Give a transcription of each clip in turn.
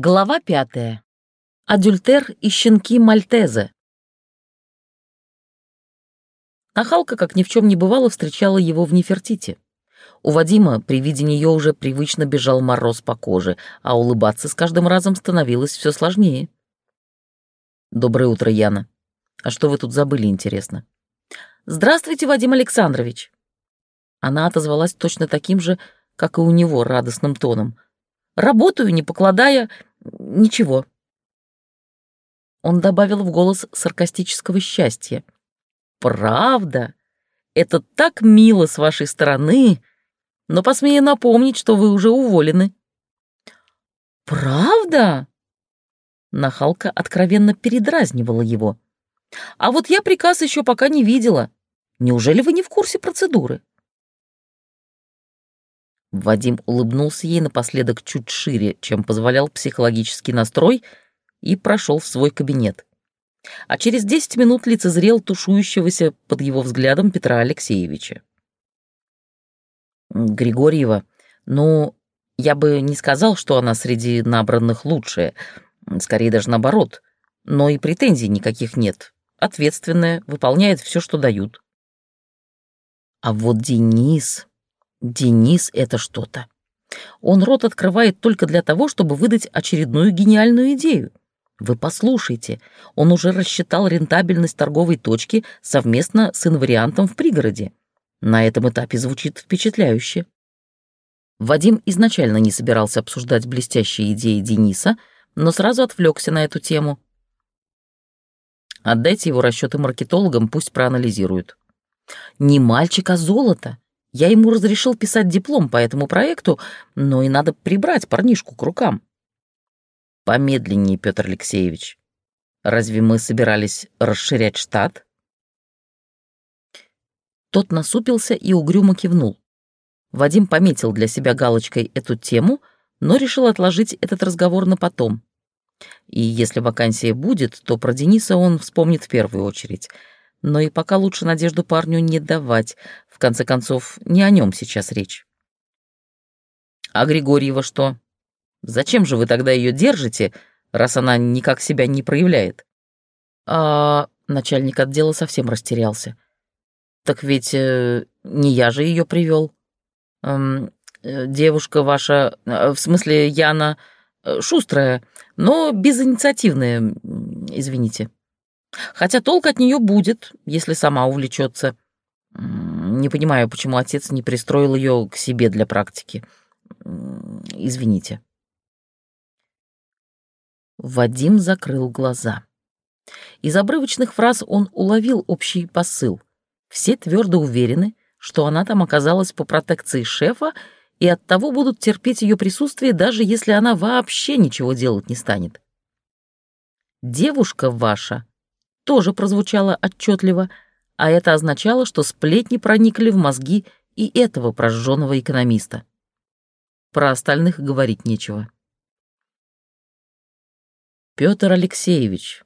Глава пятая. Адюльтер и щенки Мальтезе. Нахалка, как ни в чем не бывало, встречала его в Нефертите. У Вадима при виде нее уже привычно бежал мороз по коже, а улыбаться с каждым разом становилось все сложнее. «Доброе утро, Яна. А что вы тут забыли, интересно?» «Здравствуйте, Вадим Александрович!» Она отозвалась точно таким же, как и у него, радостным тоном — Работаю, не покладая ничего. Он добавил в голос саркастического счастья. «Правда? Это так мило с вашей стороны, но посмею напомнить, что вы уже уволены». «Правда?» Нахалка откровенно передразнивала его. «А вот я приказ еще пока не видела. Неужели вы не в курсе процедуры?» Вадим улыбнулся ей напоследок чуть шире, чем позволял психологический настрой, и прошел в свой кабинет. А через десять минут лицезрел тушующегося под его взглядом Петра Алексеевича. «Григорьева, ну, я бы не сказал, что она среди набранных лучшая, скорее даже наоборот, но и претензий никаких нет. Ответственная, выполняет все, что дают». А вот Денис Денис — это что-то. Он рот открывает только для того, чтобы выдать очередную гениальную идею. Вы послушайте, он уже рассчитал рентабельность торговой точки совместно с инвариантом в пригороде. На этом этапе звучит впечатляюще. Вадим изначально не собирался обсуждать блестящие идеи Дениса, но сразу отвлекся на эту тему. Отдайте его расчеты маркетологам, пусть проанализируют. Не мальчик, а золото. Я ему разрешил писать диплом по этому проекту, но и надо прибрать парнишку к рукам. Помедленнее, Петр Алексеевич. Разве мы собирались расширять штат? Тот насупился и угрюмо кивнул. Вадим пометил для себя галочкой эту тему, но решил отложить этот разговор на потом. И если вакансия будет, то про Дениса он вспомнит в первую очередь — но и пока лучше надежду парню не давать. В конце концов, не о нем сейчас речь. А Григорьева что? Зачем же вы тогда ее держите, раз она никак себя не проявляет? А начальник отдела совсем растерялся. Так ведь э, не я же ее привел. Эм, э, девушка ваша, э, в смысле Яна, э, шустрая, но безинициативная, извините. Хотя толк от нее будет, если сама увлечется. Не понимаю, почему отец не пристроил ее к себе для практики. Извините. Вадим закрыл глаза. Из обрывочных фраз он уловил общий посыл. Все твердо уверены, что она там оказалась по протекции шефа, и оттого будут терпеть ее присутствие, даже если она вообще ничего делать не станет. Девушка ваша тоже прозвучало отчетливо, а это означало, что сплетни проникли в мозги и этого прожженного экономиста. Про остальных говорить нечего. Петр Алексеевич,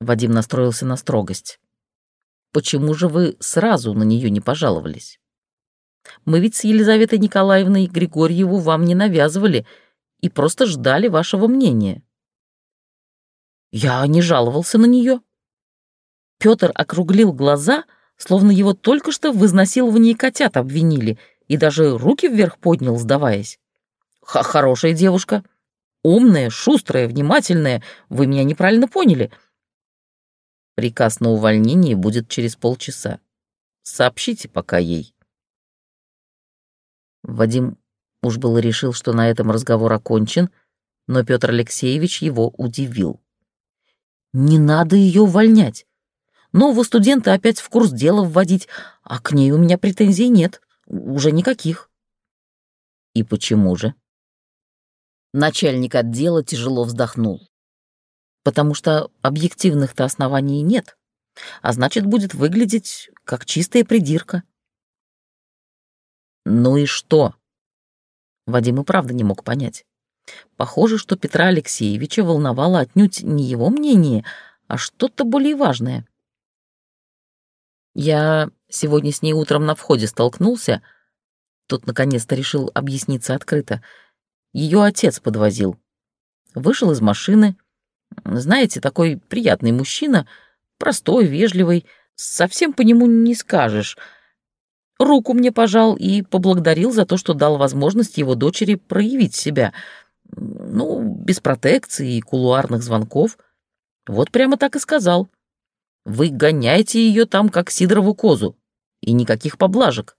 Вадим настроился на строгость. Почему же вы сразу на нее не пожаловались? Мы ведь с Елизаветой Николаевной Григорьеву вам не навязывали и просто ждали вашего мнения. Я не жаловался на нее, Петр округлил глаза, словно его только что в изнасиловании котят обвинили, и даже руки вверх поднял, сдаваясь. Х «Хорошая девушка. Умная, шустрая, внимательная. Вы меня неправильно поняли». Приказ на увольнение будет через полчаса. Сообщите пока ей. Вадим уж было решил, что на этом разговор окончен, но Петр Алексеевич его удивил. «Не надо ее увольнять нового студента опять в курс дела вводить, а к ней у меня претензий нет, уже никаких. И почему же? Начальник отдела тяжело вздохнул. Потому что объективных-то оснований нет, а значит, будет выглядеть как чистая придирка. Ну и что? Вадим и правда не мог понять. Похоже, что Петра Алексеевича волновало отнюдь не его мнение, а что-то более важное. Я сегодня с ней утром на входе столкнулся. Тут наконец-то решил объясниться открыто. Ее отец подвозил. Вышел из машины. Знаете, такой приятный мужчина, простой, вежливый, совсем по нему не скажешь. Руку мне пожал и поблагодарил за то, что дал возможность его дочери проявить себя. Ну, без протекции и кулуарных звонков. Вот прямо так и сказал. Вы гоняете ее там, как Сидорову козу, и никаких поблажек.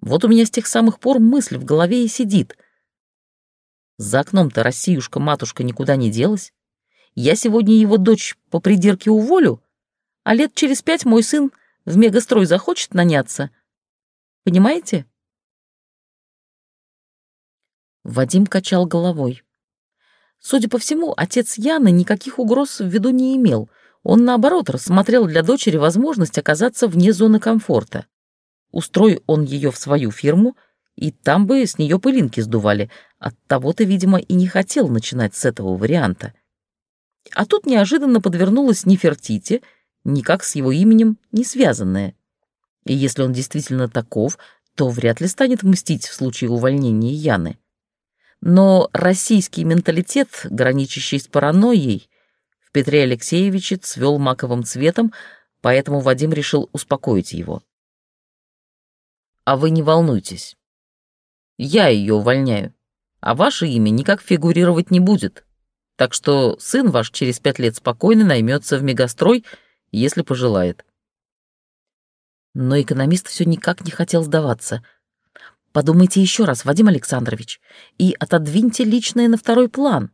Вот у меня с тех самых пор мысль в голове и сидит. За окном-то Россиюшка-матушка никуда не делась. Я сегодня его дочь по придирке уволю, а лет через пять мой сын в мегастрой захочет наняться. Понимаете? Вадим качал головой. Судя по всему, отец Яны никаких угроз в виду не имел. Он, наоборот, рассмотрел для дочери возможность оказаться вне зоны комфорта. Устрой он ее в свою фирму, и там бы с нее пылинки сдували. От того-то, видимо, и не хотел начинать с этого варианта. А тут неожиданно подвернулась Нефертити, никак с его именем не связанная. И если он действительно таков, то вряд ли станет мстить в случае увольнения Яны. Но российский менталитет, граничащий с паранойей, Петре Алексеевиче цвел маковым цветом, поэтому Вадим решил успокоить его. «А вы не волнуйтесь. Я ее увольняю, а ваше имя никак фигурировать не будет. Так что сын ваш через пять лет спокойно наймется в мегастрой, если пожелает». Но экономист все никак не хотел сдаваться — Подумайте еще раз, Вадим Александрович, и отодвиньте личное на второй план.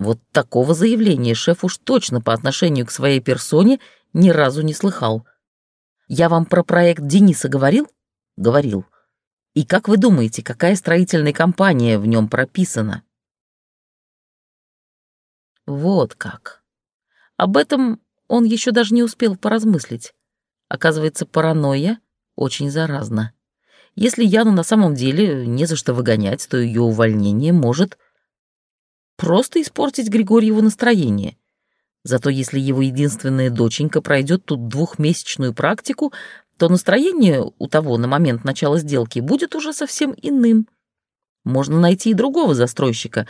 Вот такого заявления шеф уж точно по отношению к своей персоне ни разу не слыхал. Я вам про проект Дениса говорил? Говорил. И как вы думаете, какая строительная компания в нем прописана? Вот как. Об этом он еще даже не успел поразмыслить. Оказывается, паранойя очень заразна. Если Яну на самом деле не за что выгонять, то ее увольнение может просто испортить Григорьеву настроение. Зато если его единственная доченька пройдет тут двухмесячную практику, то настроение у того на момент начала сделки будет уже совсем иным. Можно найти и другого застройщика,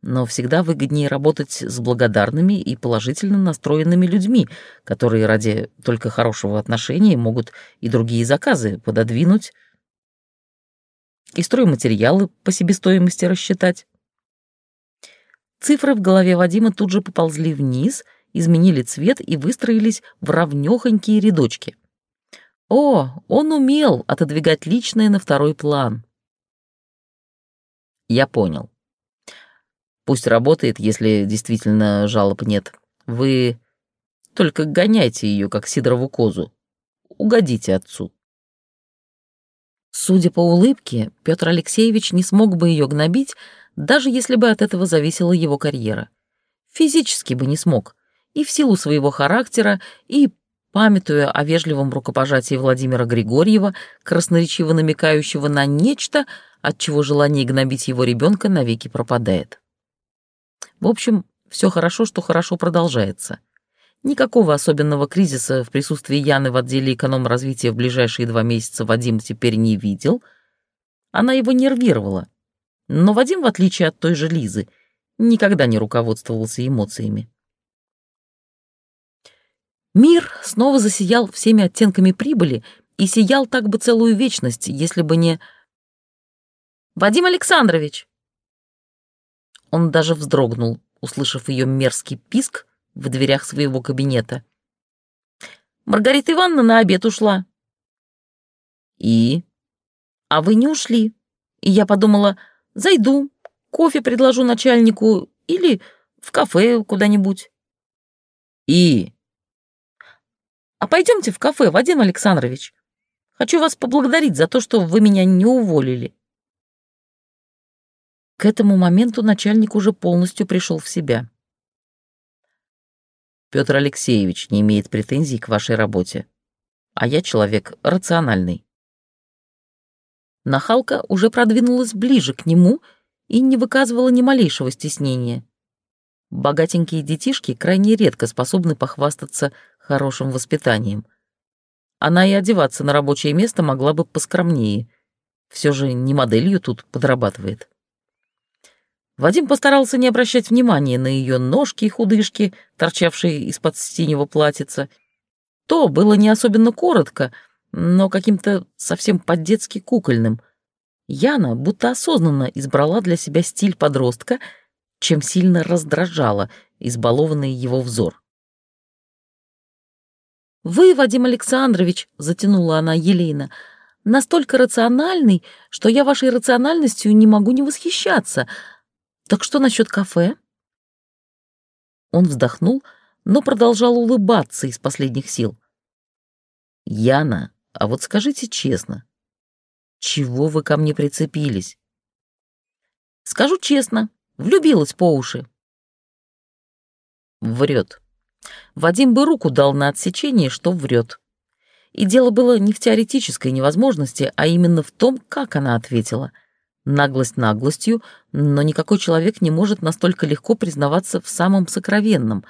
но всегда выгоднее работать с благодарными и положительно настроенными людьми, которые ради только хорошего отношения могут и другие заказы пододвинуть и стройматериалы по себестоимости рассчитать. Цифры в голове Вадима тут же поползли вниз, изменили цвет и выстроились в равнёхонькие рядочки. О, он умел отодвигать личное на второй план. Я понял. Пусть работает, если действительно жалоб нет. Вы только гоняйте ее, как Сидорову козу. Угодите отцу. Судя по улыбке, Петр Алексеевич не смог бы ее гнобить, даже если бы от этого зависела его карьера. Физически бы не смог, и в силу своего характера, и памятуя о вежливом рукопожатии Владимира Григорьева, красноречиво намекающего на нечто, от чего желание гнобить его ребенка навеки пропадает. В общем, все хорошо, что хорошо продолжается. Никакого особенного кризиса в присутствии Яны в отделе эконом-развития в ближайшие два месяца Вадим теперь не видел. Она его нервировала. Но Вадим, в отличие от той же Лизы, никогда не руководствовался эмоциями. Мир снова засиял всеми оттенками прибыли и сиял так бы целую вечность, если бы не... «Вадим Александрович!» Он даже вздрогнул, услышав ее мерзкий писк, в дверях своего кабинета. «Маргарита Ивановна на обед ушла». «И?» «А вы не ушли. И я подумала, зайду, кофе предложу начальнику или в кафе куда-нибудь». «И?» «А пойдемте в кафе, Вадим Александрович. Хочу вас поблагодарить за то, что вы меня не уволили». К этому моменту начальник уже полностью пришел в себя. Петр Алексеевич не имеет претензий к вашей работе. А я человек рациональный. Нахалка уже продвинулась ближе к нему и не выказывала ни малейшего стеснения. Богатенькие детишки крайне редко способны похвастаться хорошим воспитанием. Она и одеваться на рабочее место могла бы поскромнее. Все же не моделью тут подрабатывает. Вадим постарался не обращать внимания на ее ножки и худышки, торчавшие из-под синего платьица. То было не особенно коротко, но каким-то совсем по-детски кукольным. Яна будто осознанно избрала для себя стиль подростка, чем сильно раздражала избалованный его взор. «Вы, Вадим Александрович», — затянула она Елена, — «настолько рациональный, что я вашей рациональностью не могу не восхищаться. Так что насчет кафе?» Он вздохнул, но продолжал улыбаться из последних сил. «Яна, а вот скажите честно, чего вы ко мне прицепились?» «Скажу честно, влюбилась по уши». Врет. Вадим бы руку дал на отсечение, что врет. И дело было не в теоретической невозможности, а именно в том, как она ответила. Наглость наглостью, но никакой человек не может настолько легко признаваться в самом сокровенном,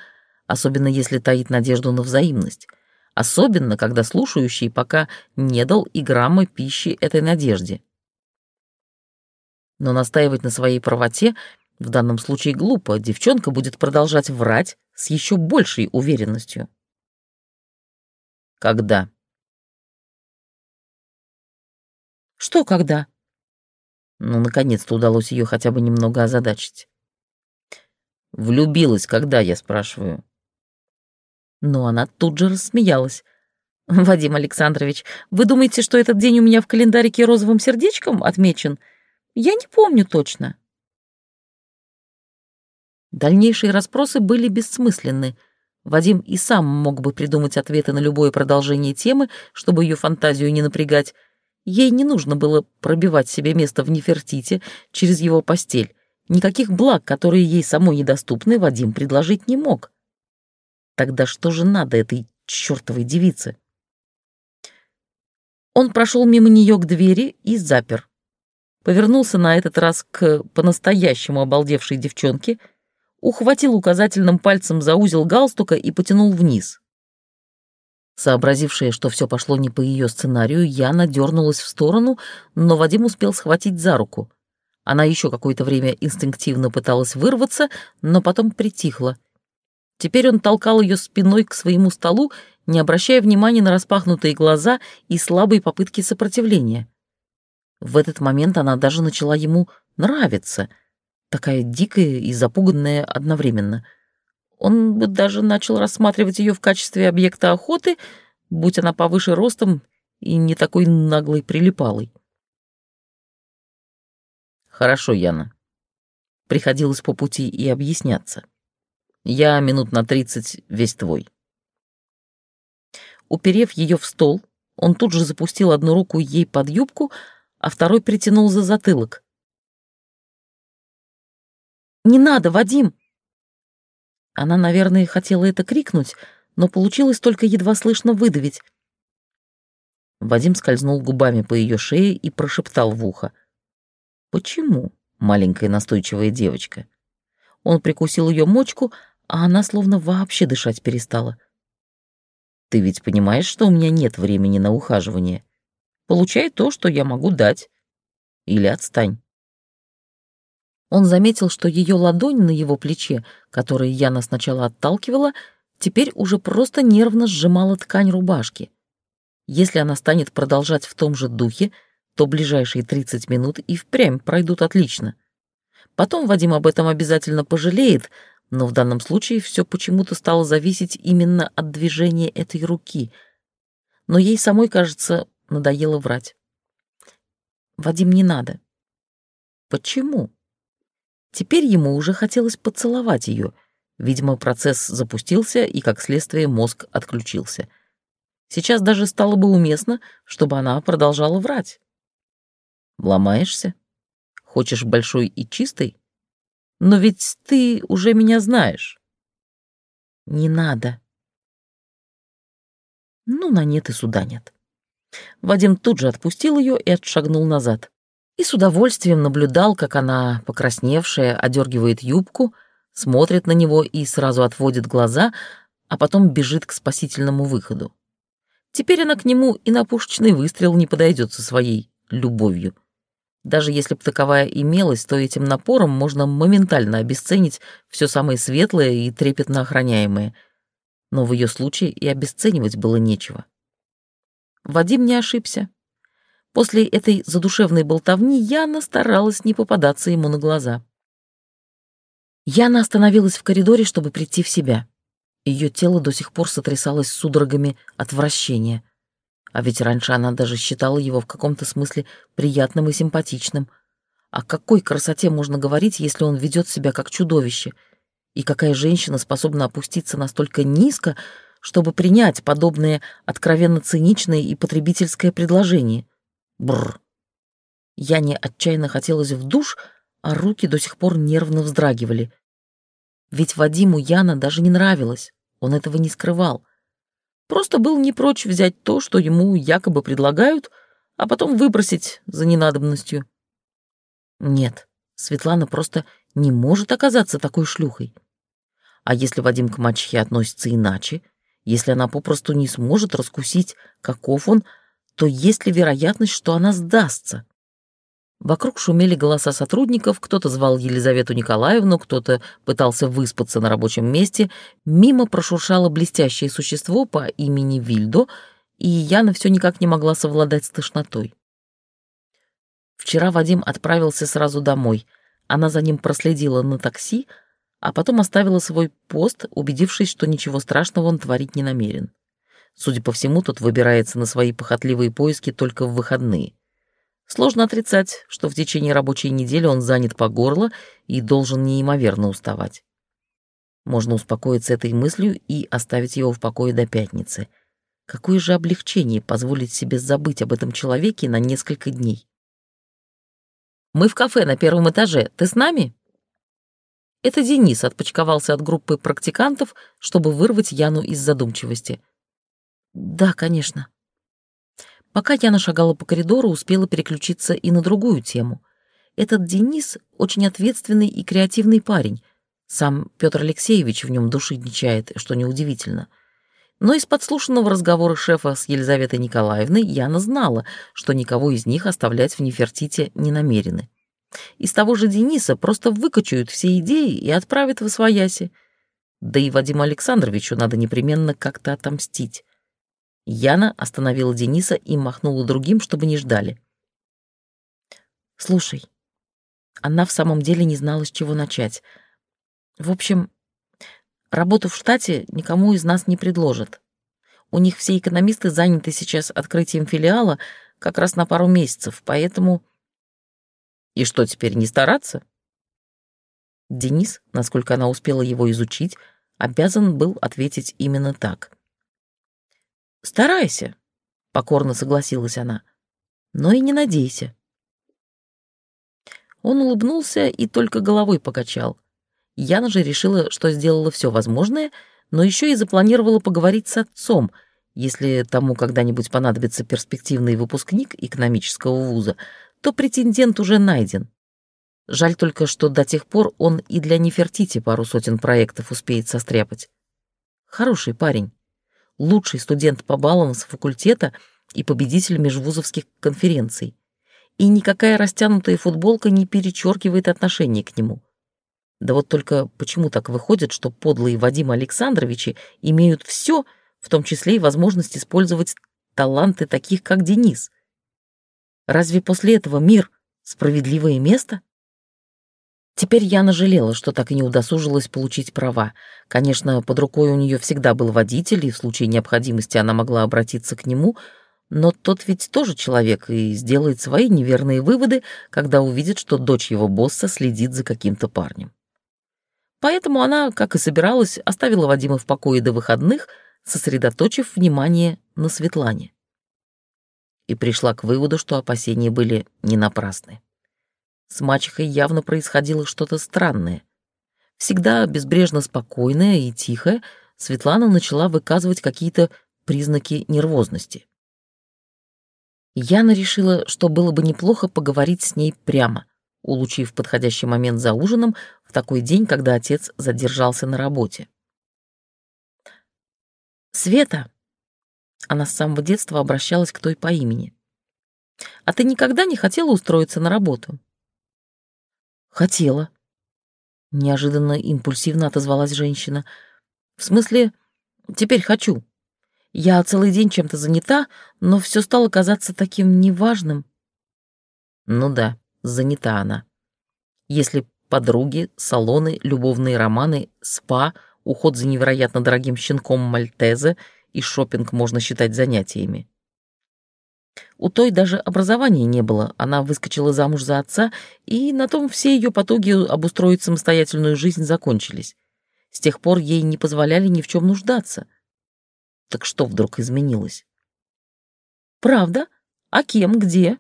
особенно если таит надежду на взаимность. Особенно, когда слушающий пока не дал и грамма пищи этой надежде. Но настаивать на своей правоте в данном случае глупо, девчонка будет продолжать врать с еще большей уверенностью. Когда? Что когда? Ну, наконец-то удалось ее хотя бы немного озадачить. Влюбилась, когда, я спрашиваю. Но она тут же рассмеялась. «Вадим Александрович, вы думаете, что этот день у меня в календарике розовым сердечком отмечен? Я не помню точно». Дальнейшие расспросы были бессмысленны. Вадим и сам мог бы придумать ответы на любое продолжение темы, чтобы ее фантазию не напрягать. Ей не нужно было пробивать себе место в Нефертите через его постель. Никаких благ, которые ей самой недоступны, Вадим предложить не мог. Тогда что же надо этой чертовой девице? Он прошел мимо нее к двери и запер. Повернулся на этот раз к по-настоящему обалдевшей девчонке — ухватил указательным пальцем за узел галстука и потянул вниз. Сообразившая, что все пошло не по ее сценарию, Яна дернулась в сторону, но Вадим успел схватить за руку. Она еще какое-то время инстинктивно пыталась вырваться, но потом притихла. Теперь он толкал ее спиной к своему столу, не обращая внимания на распахнутые глаза и слабые попытки сопротивления. В этот момент она даже начала ему нравиться — такая дикая и запуганная одновременно. Он бы даже начал рассматривать ее в качестве объекта охоты, будь она повыше ростом и не такой наглой прилипалой. «Хорошо, Яна». Приходилось по пути и объясняться. «Я минут на тридцать весь твой». Уперев ее в стол, он тут же запустил одну руку ей под юбку, а второй притянул за затылок. Не надо, Вадим!» Она, наверное, хотела это крикнуть, но получилось только едва слышно выдавить. Вадим скользнул губами по ее шее и прошептал в ухо. «Почему, маленькая настойчивая девочка?» Он прикусил ее мочку, а она словно вообще дышать перестала. «Ты ведь понимаешь, что у меня нет времени на ухаживание? Получай то, что я могу дать. Или отстань». Он заметил, что ее ладонь на его плече, которой Яна сначала отталкивала, теперь уже просто нервно сжимала ткань рубашки. Если она станет продолжать в том же духе, то ближайшие 30 минут и впрямь пройдут отлично. Потом Вадим об этом обязательно пожалеет, но в данном случае все почему-то стало зависеть именно от движения этой руки. Но ей самой, кажется, надоело врать. «Вадим, не надо». «Почему?» Теперь ему уже хотелось поцеловать ее. Видимо, процесс запустился, и, как следствие, мозг отключился. Сейчас даже стало бы уместно, чтобы она продолжала врать. «Ломаешься? Хочешь большой и чистой? Но ведь ты уже меня знаешь». «Не надо». Ну, на нет и суда нет. Вадим тут же отпустил ее и отшагнул назад и с удовольствием наблюдал, как она, покрасневшая, одергивает юбку, смотрит на него и сразу отводит глаза, а потом бежит к спасительному выходу. Теперь она к нему и на пушечный выстрел не подойдет со своей любовью. Даже если бы таковая имелась, то этим напором можно моментально обесценить все самое светлое и трепетно охраняемое. Но в ее случае и обесценивать было нечего. Вадим не ошибся. После этой задушевной болтовни Яна старалась не попадаться ему на глаза. Яна остановилась в коридоре, чтобы прийти в себя. Ее тело до сих пор сотрясалось судорогами отвращения. А ведь раньше она даже считала его в каком-то смысле приятным и симпатичным. О какой красоте можно говорить, если он ведет себя как чудовище? И какая женщина способна опуститься настолько низко, чтобы принять подобное откровенно циничное и потребительское предложение? Бррр. Яне отчаянно хотелось в душ, а руки до сих пор нервно вздрагивали. Ведь Вадиму Яна даже не нравилась, он этого не скрывал. Просто был не прочь взять то, что ему якобы предлагают, а потом выбросить за ненадобностью. Нет, Светлана просто не может оказаться такой шлюхой. А если Вадим к мачехе относится иначе, если она попросту не сможет раскусить, каков он, то есть ли вероятность, что она сдастся? Вокруг шумели голоса сотрудников, кто-то звал Елизавету Николаевну, кто-то пытался выспаться на рабочем месте. Мимо прошуршало блестящее существо по имени Вильдо, и Яна все никак не могла совладать с тошнотой. Вчера Вадим отправился сразу домой. Она за ним проследила на такси, а потом оставила свой пост, убедившись, что ничего страшного он творить не намерен. Судя по всему, тот выбирается на свои похотливые поиски только в выходные. Сложно отрицать, что в течение рабочей недели он занят по горло и должен неимоверно уставать. Можно успокоиться этой мыслью и оставить его в покое до пятницы. Какое же облегчение позволить себе забыть об этом человеке на несколько дней. «Мы в кафе на первом этаже. Ты с нами?» Это Денис отпочковался от группы практикантов, чтобы вырвать Яну из задумчивости — «Да, конечно». Пока Яна шагала по коридору, успела переключиться и на другую тему. Этот Денис очень ответственный и креативный парень. Сам Петр Алексеевич в нем души не чает, что неудивительно. Но из подслушанного разговора шефа с Елизаветой Николаевной Яна знала, что никого из них оставлять в Нефертите не намерены. Из того же Дениса просто выкачают все идеи и отправят в Освояси. Да и Вадиму Александровичу надо непременно как-то отомстить. Яна остановила Дениса и махнула другим, чтобы не ждали. «Слушай, она в самом деле не знала, с чего начать. В общем, работу в штате никому из нас не предложат. У них все экономисты заняты сейчас открытием филиала как раз на пару месяцев, поэтому...» «И что, теперь не стараться?» Денис, насколько она успела его изучить, обязан был ответить именно так — «Старайся», — покорно согласилась она, — «но и не надейся». Он улыбнулся и только головой покачал. Яна же решила, что сделала все возможное, но еще и запланировала поговорить с отцом, если тому когда-нибудь понадобится перспективный выпускник экономического вуза, то претендент уже найден. Жаль только, что до тех пор он и для Нефертити пару сотен проектов успеет состряпать. Хороший парень лучший студент по баллам с факультета и победитель межвузовских конференций. И никакая растянутая футболка не перечеркивает отношение к нему. Да вот только почему так выходит, что подлые Вадим Александровичи имеют все, в том числе и возможность использовать таланты таких, как Денис? Разве после этого мир — справедливое место? Теперь Яна жалела, что так и не удосужилась получить права. Конечно, под рукой у нее всегда был водитель, и в случае необходимости она могла обратиться к нему, но тот ведь тоже человек и сделает свои неверные выводы, когда увидит, что дочь его босса следит за каким-то парнем. Поэтому она, как и собиралась, оставила Вадима в покое до выходных, сосредоточив внимание на Светлане. И пришла к выводу, что опасения были не напрасны. С мачехой явно происходило что-то странное. Всегда безбрежно спокойная и тихая, Светлана начала выказывать какие-то признаки нервозности. Яна решила, что было бы неплохо поговорить с ней прямо, улучив подходящий момент за ужином в такой день, когда отец задержался на работе. «Света!» Она с самого детства обращалась к той по имени. А ты никогда не хотела устроиться на работу? Хотела. Неожиданно импульсивно отозвалась женщина. В смысле, теперь хочу. Я целый день чем-то занята, но все стало казаться таким неважным. Ну да, занята она. Если подруги, салоны, любовные романы, спа, уход за невероятно дорогим щенком Мальтезе и шопинг можно считать занятиями. У той даже образования не было, она выскочила замуж за отца, и на том все ее потуги обустроить самостоятельную жизнь закончились. С тех пор ей не позволяли ни в чем нуждаться. Так что вдруг изменилось? «Правда? А кем? Где?»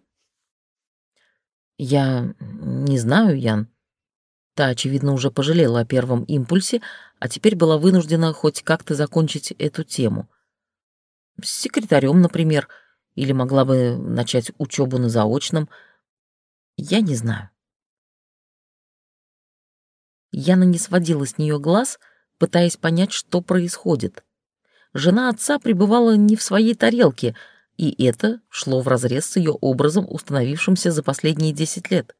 «Я не знаю, Ян. Та, очевидно, уже пожалела о первом импульсе, а теперь была вынуждена хоть как-то закончить эту тему. С секретарем, например, или могла бы начать учебу на заочном. Я не знаю. Яна не сводила с нее глаз, пытаясь понять, что происходит. Жена отца пребывала не в своей тарелке, и это шло вразрез с ее образом, установившимся за последние десять лет.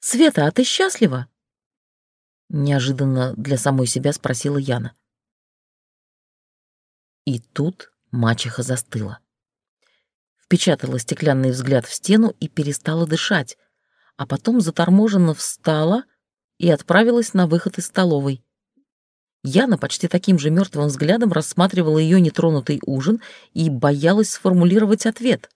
«Света, а ты счастлива?» Неожиданно для самой себя спросила Яна. И тут мачеха застыла. Впечатала стеклянный взгляд в стену и перестала дышать, а потом заторможенно встала и отправилась на выход из столовой. Яна почти таким же мертвым взглядом рассматривала ее нетронутый ужин и боялась сформулировать ответ.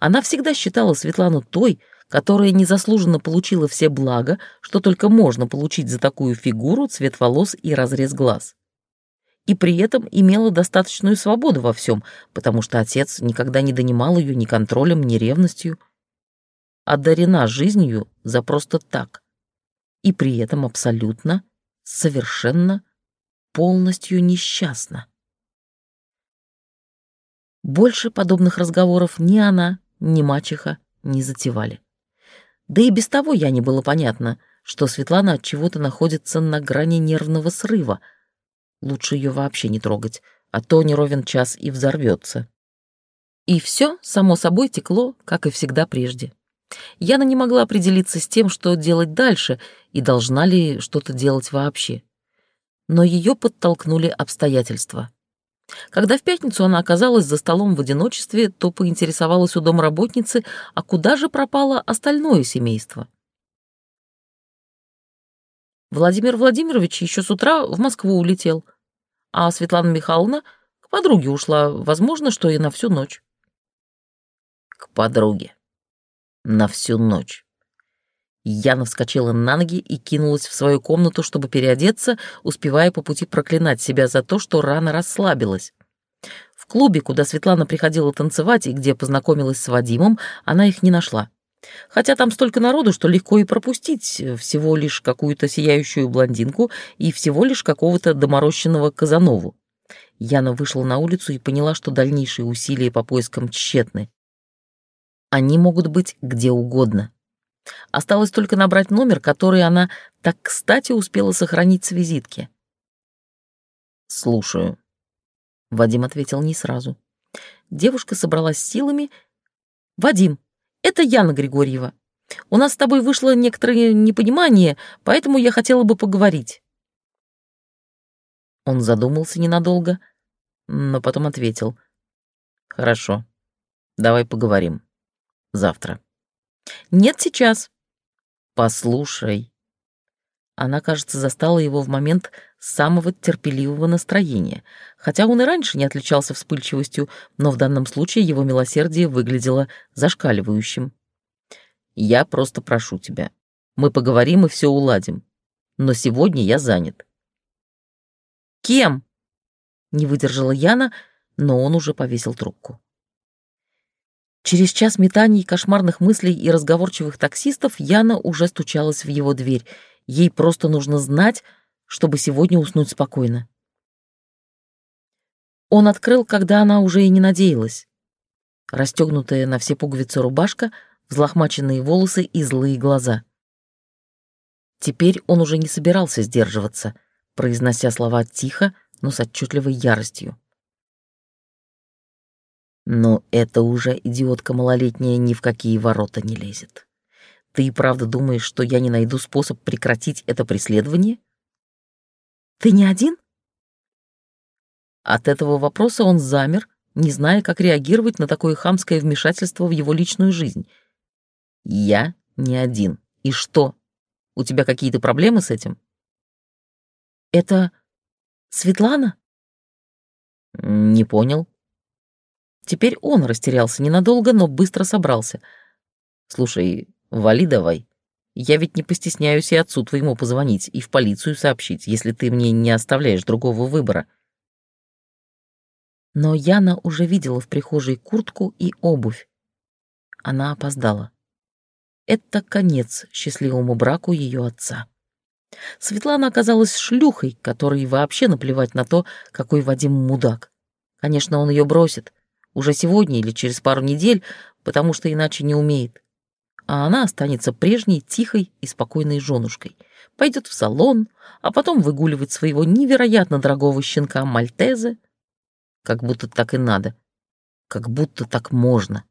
Она всегда считала Светлану той, которая незаслуженно получила все блага, что только можно получить за такую фигуру, цвет волос и разрез глаз. И при этом имела достаточную свободу во всем, потому что отец никогда не донимал ее ни контролем, ни ревностью. Одарена жизнью за просто так. И при этом абсолютно, совершенно, полностью несчастна. Больше подобных разговоров ни она, ни мачеха не затевали. Да и без того я не было понятно, что Светлана от чего-то находится на грани нервного срыва. Лучше ее вообще не трогать, а то не ровен час и взорвется. И все, само собой, текло, как и всегда прежде. Яна не могла определиться с тем, что делать дальше, и должна ли что-то делать вообще. Но ее подтолкнули обстоятельства. Когда в пятницу она оказалась за столом в одиночестве, то поинтересовалась у домработницы, а куда же пропало остальное семейство. Владимир Владимирович еще с утра в Москву улетел, а Светлана Михайловна к подруге ушла, возможно, что и на всю ночь. К подруге. На всю ночь. Яна вскочила на ноги и кинулась в свою комнату, чтобы переодеться, успевая по пути проклинать себя за то, что рано расслабилась. В клубе, куда Светлана приходила танцевать и где познакомилась с Вадимом, она их не нашла. Хотя там столько народу, что легко и пропустить всего лишь какую-то сияющую блондинку и всего лишь какого-то доморощенного Казанову. Яна вышла на улицу и поняла, что дальнейшие усилия по поискам тщетны. Они могут быть где угодно. Осталось только набрать номер, который она так кстати успела сохранить с визитки. «Слушаю», — Вадим ответил не сразу. Девушка собралась силами. «Вадим, это Яна Григорьева. У нас с тобой вышло некоторое непонимание, поэтому я хотела бы поговорить». Он задумался ненадолго, но потом ответил. «Хорошо, давай поговорим. Завтра». «Нет, сейчас». «Послушай». Она, кажется, застала его в момент самого терпеливого настроения, хотя он и раньше не отличался вспыльчивостью, но в данном случае его милосердие выглядело зашкаливающим. «Я просто прошу тебя. Мы поговорим и все уладим. Но сегодня я занят». «Кем?» — не выдержала Яна, но он уже повесил трубку. Через час метаний, кошмарных мыслей и разговорчивых таксистов Яна уже стучалась в его дверь. Ей просто нужно знать, чтобы сегодня уснуть спокойно. Он открыл, когда она уже и не надеялась. Расстегнутая на все пуговицы рубашка, взлохмаченные волосы и злые глаза. Теперь он уже не собирался сдерживаться, произнося слова тихо, но с отчетливой яростью. Но это уже идиотка малолетняя ни в какие ворота не лезет. Ты и правда думаешь, что я не найду способ прекратить это преследование? Ты не один? От этого вопроса он замер, не зная, как реагировать на такое хамское вмешательство в его личную жизнь. Я не один. И что? У тебя какие-то проблемы с этим? Это Светлана? Не понял. Теперь он растерялся ненадолго, но быстро собрался. «Слушай, вали давай. Я ведь не постесняюсь и отцу твоему позвонить, и в полицию сообщить, если ты мне не оставляешь другого выбора». Но Яна уже видела в прихожей куртку и обувь. Она опоздала. Это конец счастливому браку ее отца. Светлана оказалась шлюхой, которой вообще наплевать на то, какой Вадим мудак. Конечно, он ее бросит, уже сегодня или через пару недель, потому что иначе не умеет. А она останется прежней, тихой и спокойной женушкой. Пойдет в салон, а потом выгуливать своего невероятно дорогого щенка Мальтезе. Как будто так и надо. Как будто так можно.